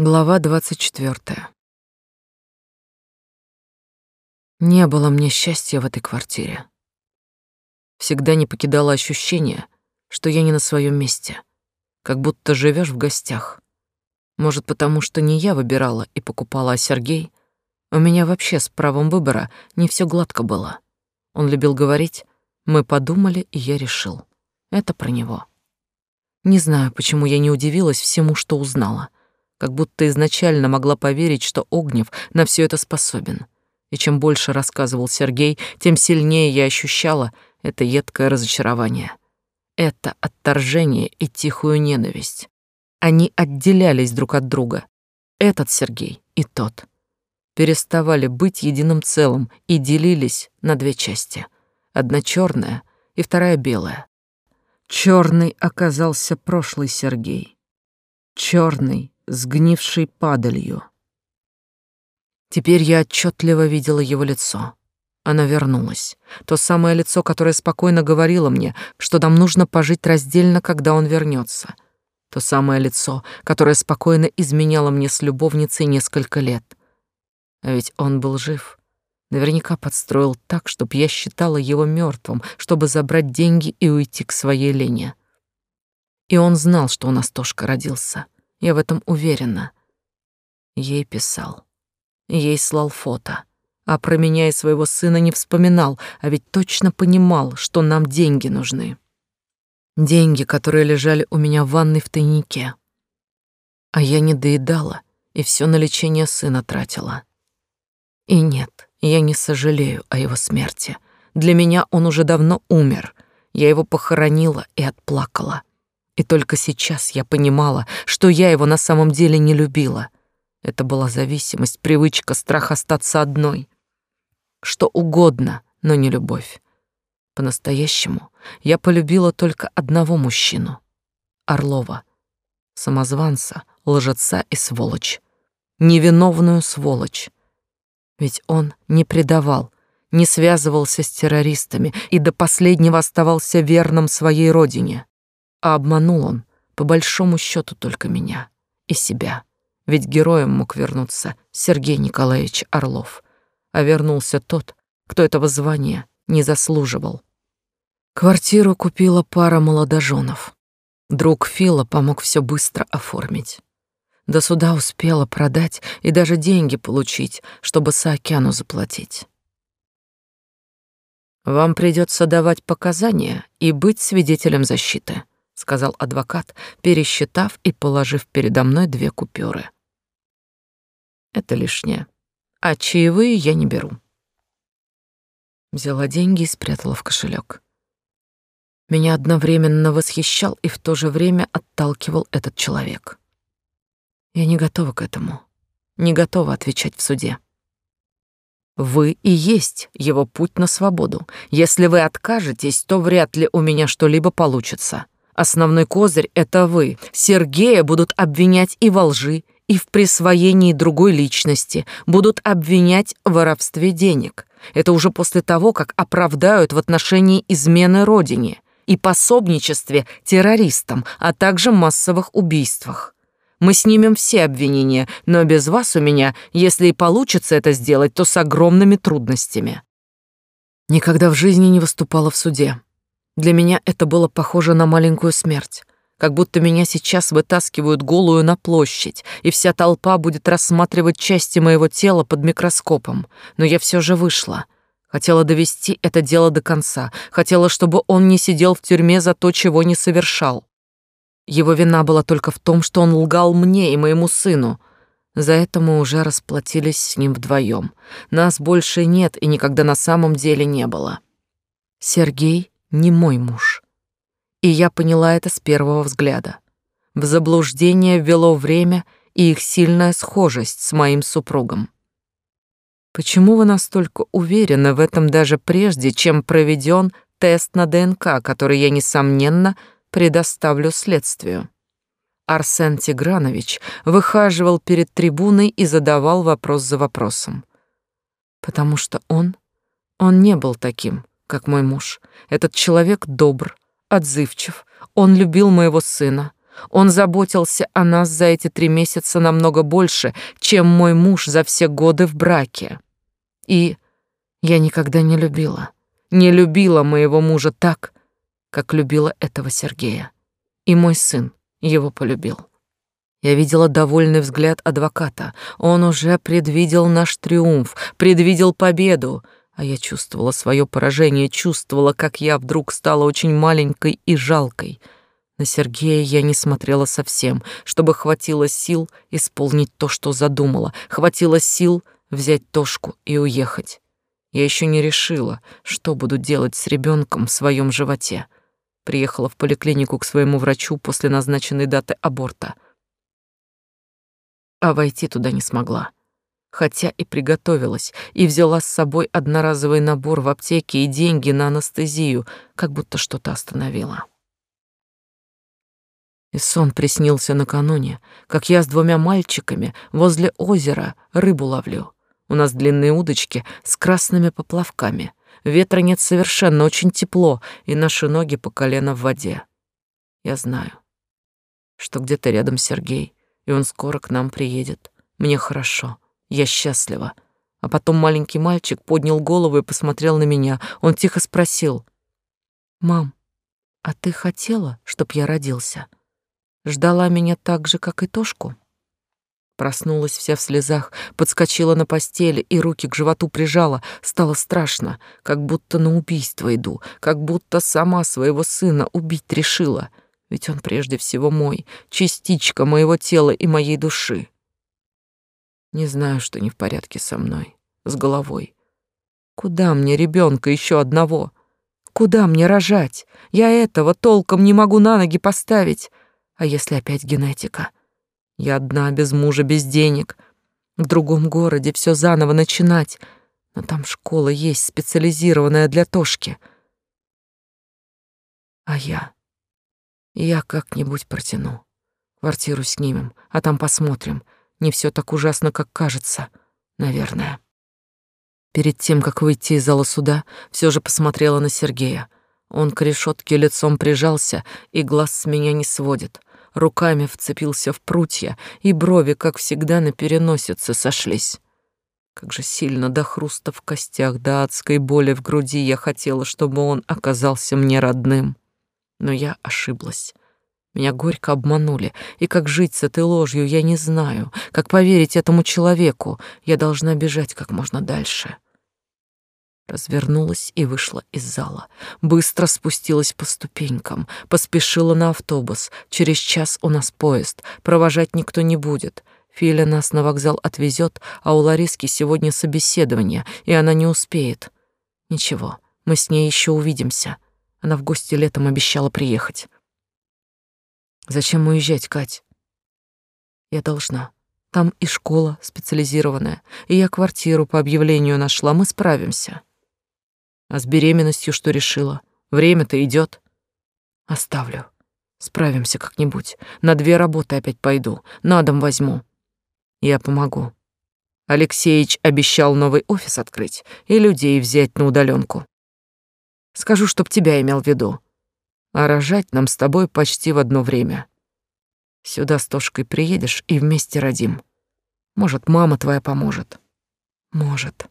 Глава двадцать четвертая. Не было мне счастья в этой квартире. Всегда не покидало ощущение, что я не на своем месте, как будто живешь в гостях. Может, потому что не я выбирала и покупала, а Сергей? У меня вообще с правом выбора не все гладко было. Он любил говорить «мы подумали, и я решил». Это про него. Не знаю, почему я не удивилась всему, что узнала — как будто изначально могла поверить, что Огнев на все это способен. И чем больше рассказывал Сергей, тем сильнее я ощущала это едкое разочарование. Это отторжение и тихую ненависть. Они отделялись друг от друга. Этот Сергей и тот. Переставали быть единым целым и делились на две части. Одна черная и вторая белая. Черный оказался прошлый Сергей. Черный сгнившей падалью. Теперь я отчетливо видела его лицо. Она вернулась. То самое лицо, которое спокойно говорило мне, что нам нужно пожить раздельно, когда он вернется. То самое лицо, которое спокойно изменяло мне с любовницей несколько лет. А ведь он был жив. Наверняка подстроил так, чтобы я считала его мертвым, чтобы забрать деньги и уйти к своей Лене. И он знал, что у нас Тошка родился. Я в этом уверена. Ей писал. Ей слал фото. А про меня и своего сына не вспоминал, а ведь точно понимал, что нам деньги нужны. Деньги, которые лежали у меня в ванной в тайнике. А я не доедала и все на лечение сына тратила. И нет, я не сожалею о его смерти. Для меня он уже давно умер. Я его похоронила и отплакала. И только сейчас я понимала, что я его на самом деле не любила. Это была зависимость, привычка, страх остаться одной. Что угодно, но не любовь. По-настоящему я полюбила только одного мужчину — Орлова. Самозванца, лжеца и сволочь. Невиновную сволочь. Ведь он не предавал, не связывался с террористами и до последнего оставался верным своей родине. А обманул он, по большому счету, только меня и себя. Ведь героем мог вернуться Сергей Николаевич Орлов, а вернулся тот, кто этого звания не заслуживал. Квартиру купила пара молодоженов. Друг Фила помог все быстро оформить. До суда успела продать и даже деньги получить, чтобы Саакяну заплатить. Вам придется давать показания и быть свидетелем защиты сказал адвокат, пересчитав и положив передо мной две купюры. Это лишнее. А чаевые я не беру. Взяла деньги и спрятала в кошелек. Меня одновременно восхищал и в то же время отталкивал этот человек. Я не готова к этому. Не готова отвечать в суде. Вы и есть его путь на свободу. Если вы откажетесь, то вряд ли у меня что-либо получится. Основной козырь — это вы. Сергея будут обвинять и во лжи, и в присвоении другой личности, будут обвинять в воровстве денег. Это уже после того, как оправдают в отношении измены родине и пособничестве террористам, а также массовых убийствах. Мы снимем все обвинения, но без вас у меня, если и получится это сделать, то с огромными трудностями. Никогда в жизни не выступала в суде. Для меня это было похоже на маленькую смерть, как будто меня сейчас вытаскивают голую на площадь, и вся толпа будет рассматривать части моего тела под микроскопом. Но я все же вышла. Хотела довести это дело до конца, хотела, чтобы он не сидел в тюрьме за то, чего не совершал. Его вина была только в том, что он лгал мне и моему сыну. За это мы уже расплатились с ним вдвоем. Нас больше нет и никогда на самом деле не было. Сергей не мой муж. И я поняла это с первого взгляда. В заблуждение ввело время и их сильная схожесть с моим супругом. Почему вы настолько уверены в этом даже прежде, чем проведен тест на ДНК, который я, несомненно, предоставлю следствию? Арсен Тигранович выхаживал перед трибуной и задавал вопрос за вопросом. Потому что он, он не был таким, как мой муж. Этот человек добр, отзывчив, он любил моего сына. Он заботился о нас за эти три месяца намного больше, чем мой муж за все годы в браке. И я никогда не любила, не любила моего мужа так, как любила этого Сергея. И мой сын его полюбил. Я видела довольный взгляд адвоката. Он уже предвидел наш триумф, предвидел победу, а я чувствовала свое поражение, чувствовала, как я вдруг стала очень маленькой и жалкой. На Сергея я не смотрела совсем, чтобы хватило сил исполнить то, что задумала, хватило сил взять Тошку и уехать. Я еще не решила, что буду делать с ребенком в своем животе. Приехала в поликлинику к своему врачу после назначенной даты аборта — а войти туда не смогла. Хотя и приготовилась, и взяла с собой одноразовый набор в аптеке и деньги на анестезию, как будто что-то остановила. И сон приснился накануне, как я с двумя мальчиками возле озера рыбу ловлю. У нас длинные удочки с красными поплавками. Ветра нет совершенно, очень тепло, и наши ноги по колено в воде. Я знаю, что где-то рядом Сергей, и он скоро к нам приедет. Мне хорошо, я счастлива. А потом маленький мальчик поднял голову и посмотрел на меня. Он тихо спросил. «Мам, а ты хотела, чтоб я родился? Ждала меня так же, как и Тошку?» Проснулась вся в слезах, подскочила на постели и руки к животу прижала. Стало страшно, как будто на убийство иду, как будто сама своего сына убить решила — ведь он прежде всего мой, частичка моего тела и моей души. Не знаю, что не в порядке со мной, с головой. Куда мне ребенка еще одного? Куда мне рожать? Я этого толком не могу на ноги поставить. А если опять генетика? Я одна, без мужа, без денег. В другом городе все заново начинать. Но там школа есть, специализированная для Тошки. А я... Я как-нибудь протяну. Квартиру снимем, а там посмотрим. Не все так ужасно, как кажется, наверное. Перед тем, как выйти из зала суда, все же посмотрела на Сергея. Он к решетке лицом прижался и глаз с меня не сводит. Руками вцепился в прутья, и брови, как всегда, на переносице сошлись. Как же сильно до хруста в костях, до адской боли в груди я хотела, чтобы он оказался мне родным. Но я ошиблась. Меня горько обманули, и как жить с этой ложью, я не знаю. Как поверить этому человеку? Я должна бежать как можно дальше. Развернулась и вышла из зала. Быстро спустилась по ступенькам, поспешила на автобус. Через час у нас поезд, провожать никто не будет. Филя нас на вокзал отвезет, а у Лариски сегодня собеседование, и она не успеет. Ничего, мы с ней еще увидимся. Она в гости летом обещала приехать. Зачем уезжать, Кать? Я должна. Там и школа специализированная, и я квартиру по объявлению нашла, мы справимся. А с беременностью что решила? Время-то идет. Оставлю. Справимся как-нибудь. На две работы опять пойду, на дом возьму. Я помогу. Алексеич обещал новый офис открыть и людей взять на удаленку. Скажу, чтоб тебя имел в виду. А рожать нам с тобой почти в одно время. Сюда с Тошкой приедешь и вместе родим. Может, мама твоя поможет. Может.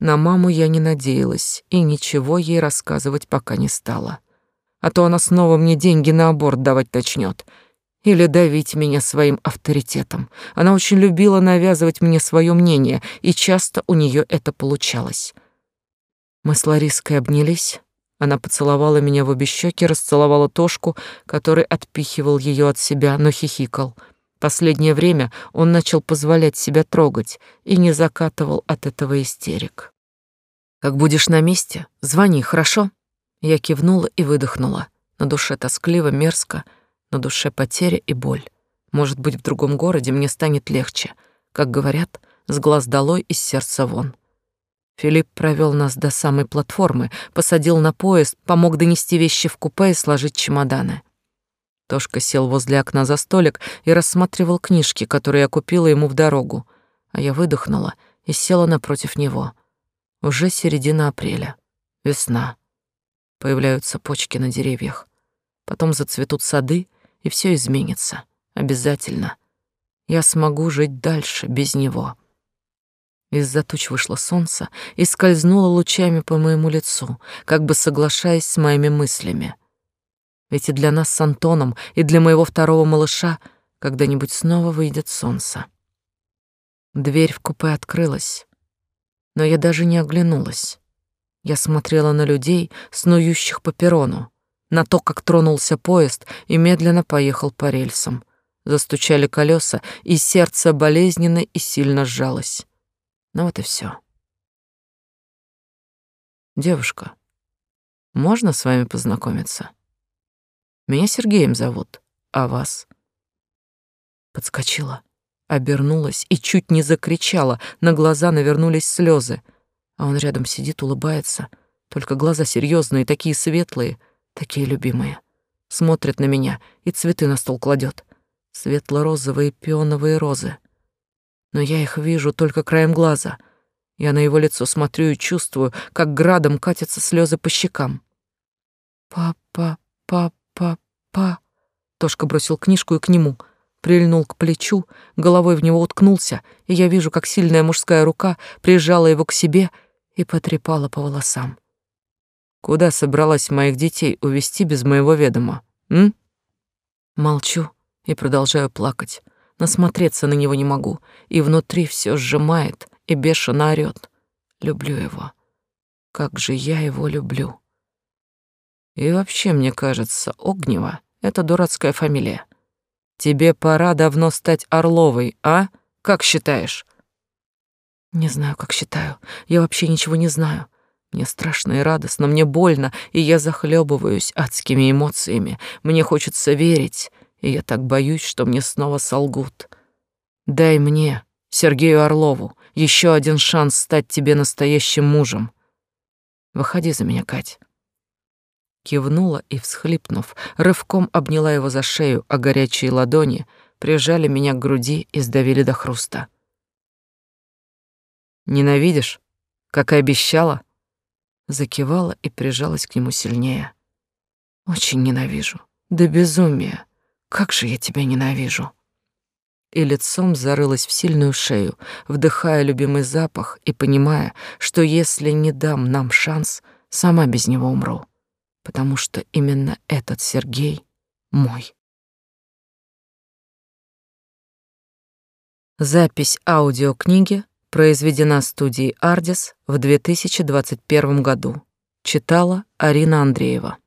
На маму я не надеялась и ничего ей рассказывать пока не стала. А то она снова мне деньги на аборт давать начнет или давить меня своим авторитетом. Она очень любила навязывать мне свое мнение, и часто у нее это получалось. Мы с Лариской обнялись, она поцеловала меня в обе щеки, расцеловала Тошку, который отпихивал ее от себя, но хихикал. Последнее время он начал позволять себя трогать и не закатывал от этого истерик. «Как будешь на месте, звони, хорошо?» Я кивнула и выдохнула. На душе тоскливо, мерзко, на душе потеря и боль. Может быть, в другом городе мне станет легче. Как говорят, с глаз долой, из сердца вон. Филипп провел нас до самой платформы, посадил на поезд, помог донести вещи в купе и сложить чемоданы. Тошка сел возле окна за столик и рассматривал книжки, которые я купила ему в дорогу, а я выдохнула и села напротив него. Уже середина апреля. Весна. Появляются почки на деревьях. Потом зацветут сады, и все изменится. Обязательно. Я смогу жить дальше без него. Из-за туч вышло солнце и скользнуло лучами по моему лицу, как бы соглашаясь с моими мыслями. Ведь и для нас с Антоном, и для моего второго малыша когда-нибудь снова выйдет солнце. Дверь в купе открылась, но я даже не оглянулась. Я смотрела на людей, снующих по перрону, на то, как тронулся поезд и медленно поехал по рельсам. Застучали колеса, и сердце болезненно и сильно сжалось. Ну вот и все. Девушка, можно с вами познакомиться? Меня Сергеем зовут, а вас? Подскочила, обернулась и чуть не закричала, на глаза навернулись слезы. А он рядом сидит, улыбается, только глаза серьезные, такие светлые, такие любимые. Смотрит на меня и цветы на стол кладет. Светло-розовые пионовые розы но я их вижу только краем глаза. Я на его лицо смотрю и чувствую, как градом катятся слезы по щекам. «Папа, папа, па...» Тошка бросил книжку и к нему, прильнул к плечу, головой в него уткнулся, и я вижу, как сильная мужская рука прижала его к себе и потрепала по волосам. «Куда собралась моих детей увести без моего ведома, м?» Молчу и продолжаю плакать. Насмотреться на него не могу, и внутри все сжимает и бешено орёт. Люблю его. Как же я его люблю. И вообще, мне кажется, Огнева — это дурацкая фамилия. Тебе пора давно стать Орловой, а? Как считаешь? Не знаю, как считаю. Я вообще ничего не знаю. Мне страшно и радостно, мне больно, и я захлебываюсь адскими эмоциями. Мне хочется верить, и я так боюсь, что мне снова солгут. Дай мне, Сергею Орлову, еще один шанс стать тебе настоящим мужем. Выходи за меня, Кать. Кивнула и, всхлипнув, рывком обняла его за шею, а горячие ладони прижали меня к груди и сдавили до хруста. «Ненавидишь, как и обещала?» Закивала и прижалась к нему сильнее. «Очень ненавижу. До безумия. Как же я тебя ненавижу!» И лицом зарылась в сильную шею, вдыхая любимый запах и понимая, что если не дам нам шанс, сама без него умру, потому что именно этот Сергей мой. Запись аудиокниги произведена студией «Ардис» в 2021 году. Читала Арина Андреева.